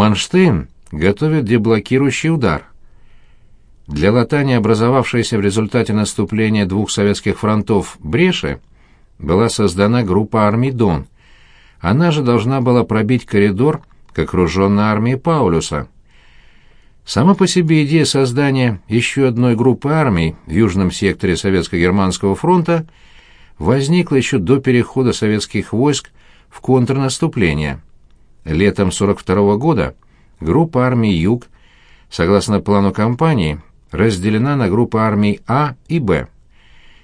Манштейн готовит деблокирующий удар. Для латания образовавшейся в результате наступления двух советских фронтов бреши была создана группа армий «Дон». Она же должна была пробить коридор к окруженной армии Паулюса. Сама по себе идея создания еще одной группы армий в южном секторе Советско-Германского фронта возникла еще до перехода советских войск в контрнаступление. Летом 42 -го года группа армий «Юг», согласно плану кампании, разделена на группы армий А и Б.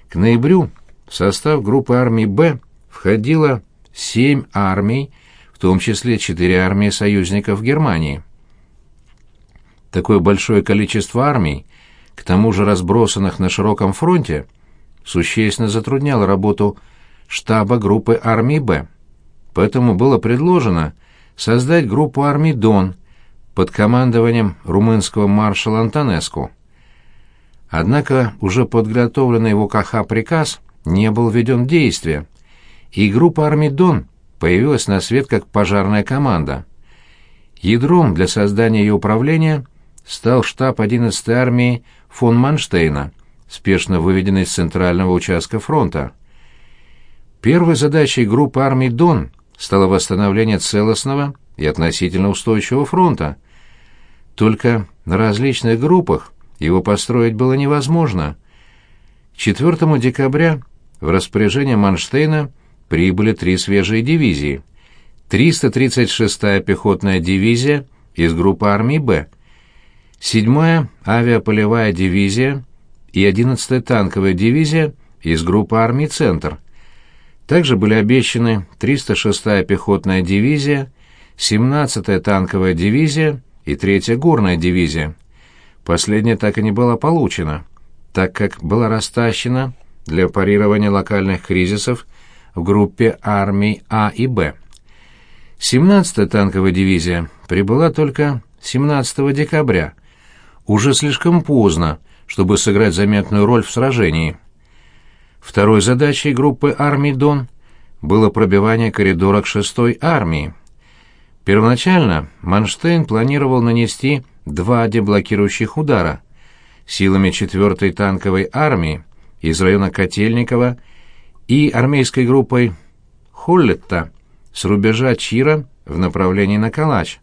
К ноябрю в состав группы армий «Б» входило семь армий, в том числе четыре армии союзников Германии. Такое большое количество армий, к тому же разбросанных на широком фронте, существенно затрудняло работу штаба группы армий «Б». Поэтому было предложено создать группу армий «Дон» под командованием румынского маршала Антонеску. Однако уже подготовленный в ОКХ приказ не был введен в действие, и группа армий «Дон» появилась на свет как пожарная команда. Ядром для создания ее управления стал штаб 11-й армии фон Манштейна, спешно выведенный с центрального участка фронта. Первой задачей группы армий «Дон» стало восстановление целостного и относительно устойчивого фронта. Только на различных группах его построить было невозможно. К 4 декабря в распоряжение Манштейна прибыли три свежие дивизии. 336-я пехотная дивизия из группы армии «Б», 7-я авиаполевая дивизия и 11-я танковая дивизия из группы армий «Центр». Также были обещаны 306-я пехотная дивизия, 17-я танковая дивизия и 3-я горная дивизия. Последняя так и не была получена, так как была растащена для парирования локальных кризисов в группе армий А и Б. 17-я танковая дивизия прибыла только 17 декабря, уже слишком поздно, чтобы сыграть заметную роль в сражении. Второй задачей группы армий «Дон» было пробивание коридора к 6-й армии. Первоначально Манштейн планировал нанести два деблокирующих удара силами 4-й танковой армии из района Котельникова и армейской группой Холлетта с рубежа Чира в направлении на Калач.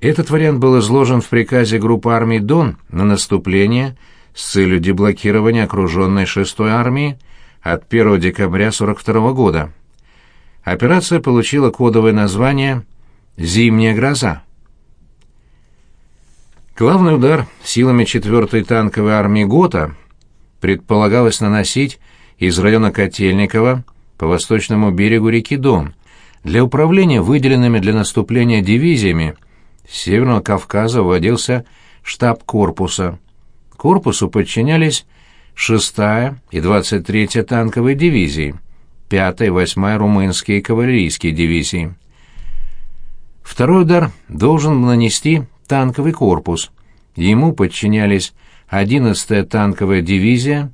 Этот вариант был изложен в приказе группы армий «Дон» на наступление с целью деблокирования окруженной 6-й армии от 1 декабря 42 года. Операция получила кодовое название «Зимняя гроза». Главный удар силами 4-й танковой армии ГОТА предполагалось наносить из района Котельникова по восточному берегу реки Дон для управления выделенными для наступления дивизиями с Северного Кавказа вводился штаб корпуса. Корпусу подчинялись 6-я и 23-я танковые дивизии, 5-я и 8-я румынские кавалерийские дивизии. Второй удар должен нанести танковый корпус. Ему подчинялись 11-я танковая дивизия,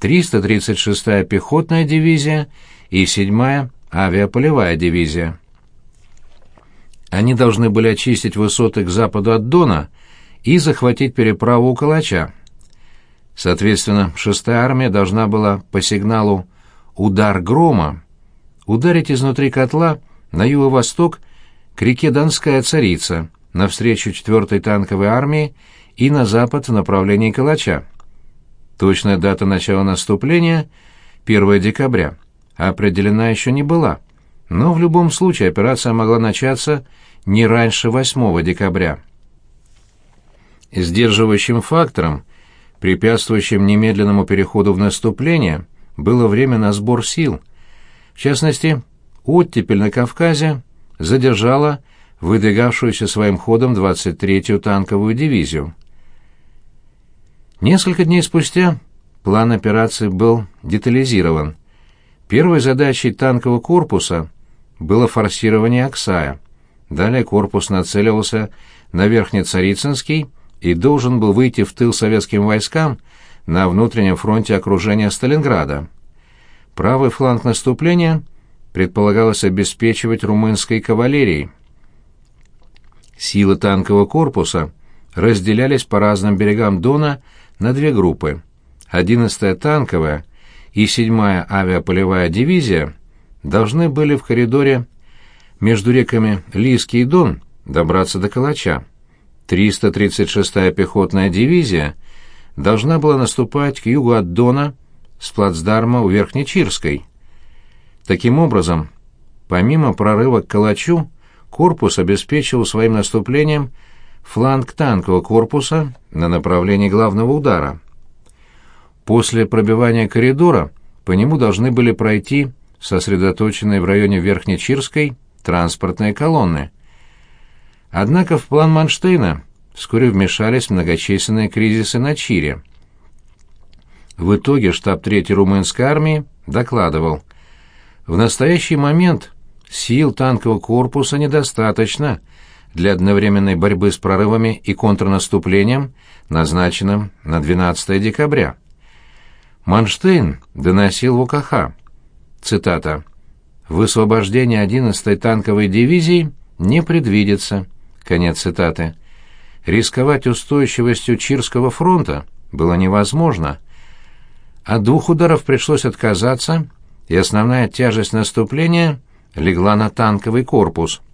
336-я пехотная дивизия и 7-я авиаполевая дивизия. Они должны были очистить высоты к западу от Дона и захватить переправу у Калача. Соответственно, 6-я армия должна была по сигналу «Удар грома» ударить изнутри котла на юго-восток к реке Донская Царица, навстречу 4-й танковой армии и на запад в направлении Калача. Точная дата начала наступления — 1 декабря. Определена еще не была, но в любом случае операция могла начаться не раньше 8 декабря. Сдерживающим фактором, препятствующим немедленному переходу в наступление, было время на сбор сил. В частности, оттепель на Кавказе задержала выдвигавшуюся своим ходом 23-ю танковую дивизию. Несколько дней спустя план операции был детализирован. Первой задачей танкового корпуса было форсирование Аксая. Далее корпус нацеливался на Верхнецарицынский и должен был выйти в тыл советским войскам на внутреннем фронте окружения Сталинграда. Правый фланг наступления предполагалось обеспечивать румынской кавалерией. Силы танкового корпуса разделялись по разным берегам Дона на две группы. 11-я танковая и 7-я авиаполевая дивизия должны были в коридоре между реками Лиски и Дон добраться до Калача. 336-я пехотная дивизия должна была наступать к югу от Дона с плацдарма у Верхнечирской. Таким образом, помимо прорыва к Калачу, корпус обеспечил своим наступлением фланг танкового корпуса на направлении главного удара. После пробивания коридора по нему должны были пройти сосредоточенные в районе Верхнечирской транспортные колонны. Однако в план Манштейна вскоре вмешались многочисленные кризисы на Чире. В итоге штаб 3-й румынской армии докладывал, в настоящий момент сил танкового корпуса недостаточно для одновременной борьбы с прорывами и контрнаступлением, назначенным на 12 декабря. Манштейн доносил в УКХ. Цитата. «Высвобождение 11-й танковой дивизии не предвидится». Конец цитаты. Рисковать устойчивостью Чирского фронта было невозможно. От двух ударов пришлось отказаться, и основная тяжесть наступления легла на танковый корпус –